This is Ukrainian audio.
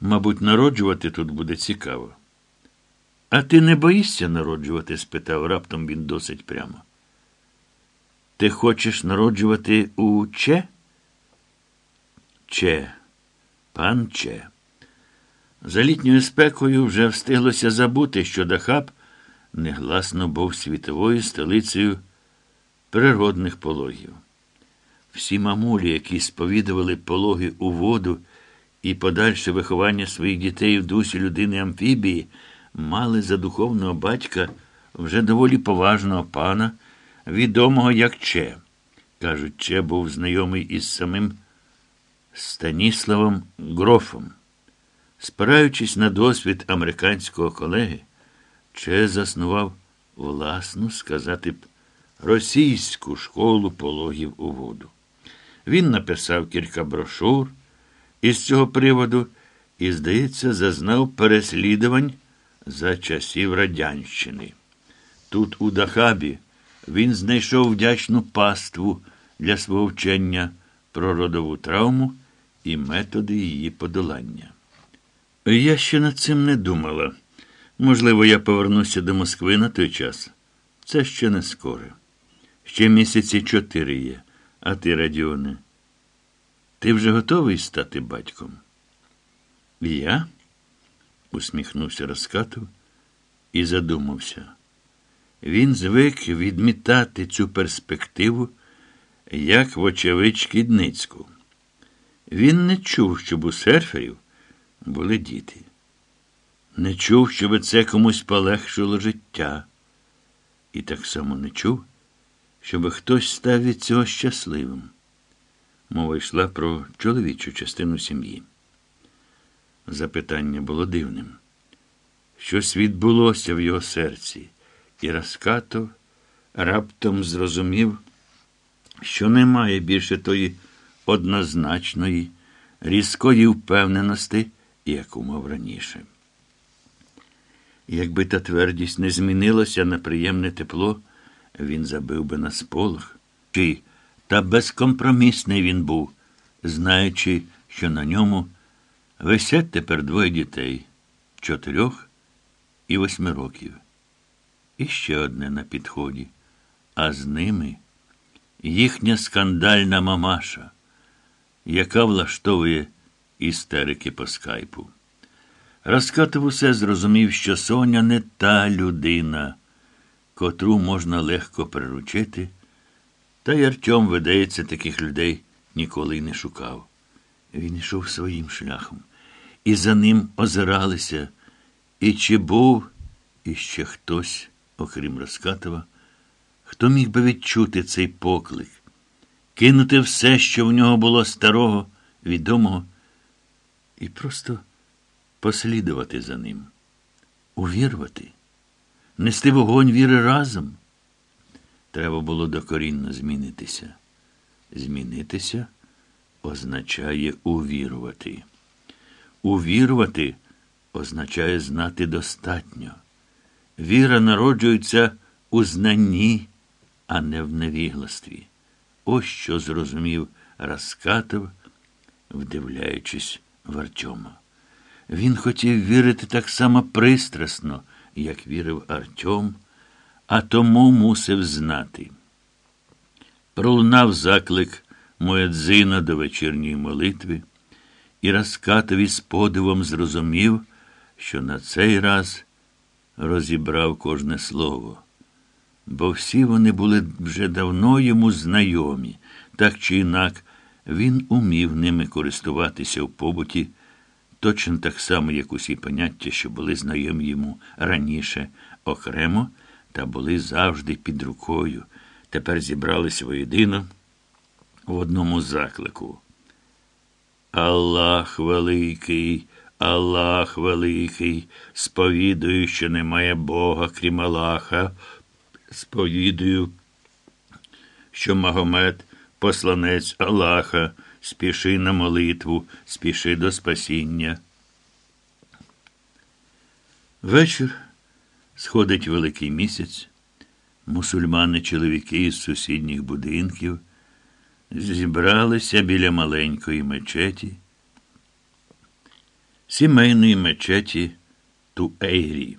Мабуть, народжувати тут буде цікаво. А ти не боїшся народжувати? спитав раптом він досить прямо. Ти хочеш народжувати у Че? Че, пан Че. За літньою спекою вже встиглося забути, що Дахаб негласно був світовою столицею природних пологів. Всі мамулі, які сповідували пологи у воду і подальше виховання своїх дітей в дусі людини амфібії, мали за духовного батька вже доволі поважного пана, відомого як Че. Кажуть, Че був знайомий із самим Станіславом Грофом. Спираючись на досвід американського колеги, Че заснував власну, сказати б, російську школу пологів у воду. Він написав кілька брошур із цього приводу і, здається, зазнав переслідувань за часів Радянщини. Тут, у Дахабі, він знайшов вдячну паству для свого вчення про родову травму і методи її подолання. Я ще над цим не думала. Можливо, я повернуся до Москви на той час. Це ще не скоро. Ще місяці чотири є. А ти, Радіоне, ти вже готовий стати батьком? Я? усміхнувся Розкатов і задумався. Він звик відмітати цю перспективу, як вочевидь шкідницьку. Він не чув, щоб у серферів були діти. Не чув, щоб це комусь полегшило життя. І так само не чув, щоб хтось став від цього щасливим. Мова йшла про чоловічу частину сім'ї. Запитання було дивним. Щось відбулося в його серці, і Раскатов раптом зрозумів, що немає більше тої однозначної, різкої впевненості, яку мав раніше. Якби та твердість не змінилася на приємне тепло, він забив би на сполох. Чи та безкомпромісний він був, знаючи, що на ньому висять тепер двоє дітей чотирьох і восьми років. І ще одне на підході, а з ними їхня скандальна мамаша, яка влаштовує істерики по скайпу. Розкатив усе зрозумів, що Соня не та людина, котру можна легко приручити, та й Артем, видається, таких людей ніколи й не шукав. Він йшов своїм шляхом, і за ним озиралися, і чи був іще хтось, окрім Розкатова, хто міг би відчути цей поклик, кинути все, що в нього було старого, відомого, і просто послідувати за ним, увірвати, нести вогонь віри разом. Треба було докорінно змінитися. Змінитися означає увірувати. Увірувати означає знати достатньо. Віра народжується у знанні, а не в невігластві. Ось що зрозумів Раскатов, вдивляючись в Артема. Він хотів вірити так само пристрасно, як вірив Артем, а тому мусив знати. Пролунав заклик Моядзина до вечірньої молитви, і Раскатові з подивом зрозумів, що на цей раз розібрав кожне слово. Бо всі вони були вже давно йому знайомі, так чи інак він умів ними користуватися в побуті точно так само, як усі поняття, що були знайомі йому раніше окремо, та були завжди під рукою, тепер зібралися воєдино в одному заклику. Аллах великий, Аллах великий, сповідую, що немає Бога, крім Аллаха, сповідую, що Магомед посланець Аллаха спіши на молитву, спіши до спасіння. Вечір сходить великий місяць. Мусульмани, чоловіки із сусідніх будинків зібралися біля маленької мечеті. сімейної мечеті Туейрі.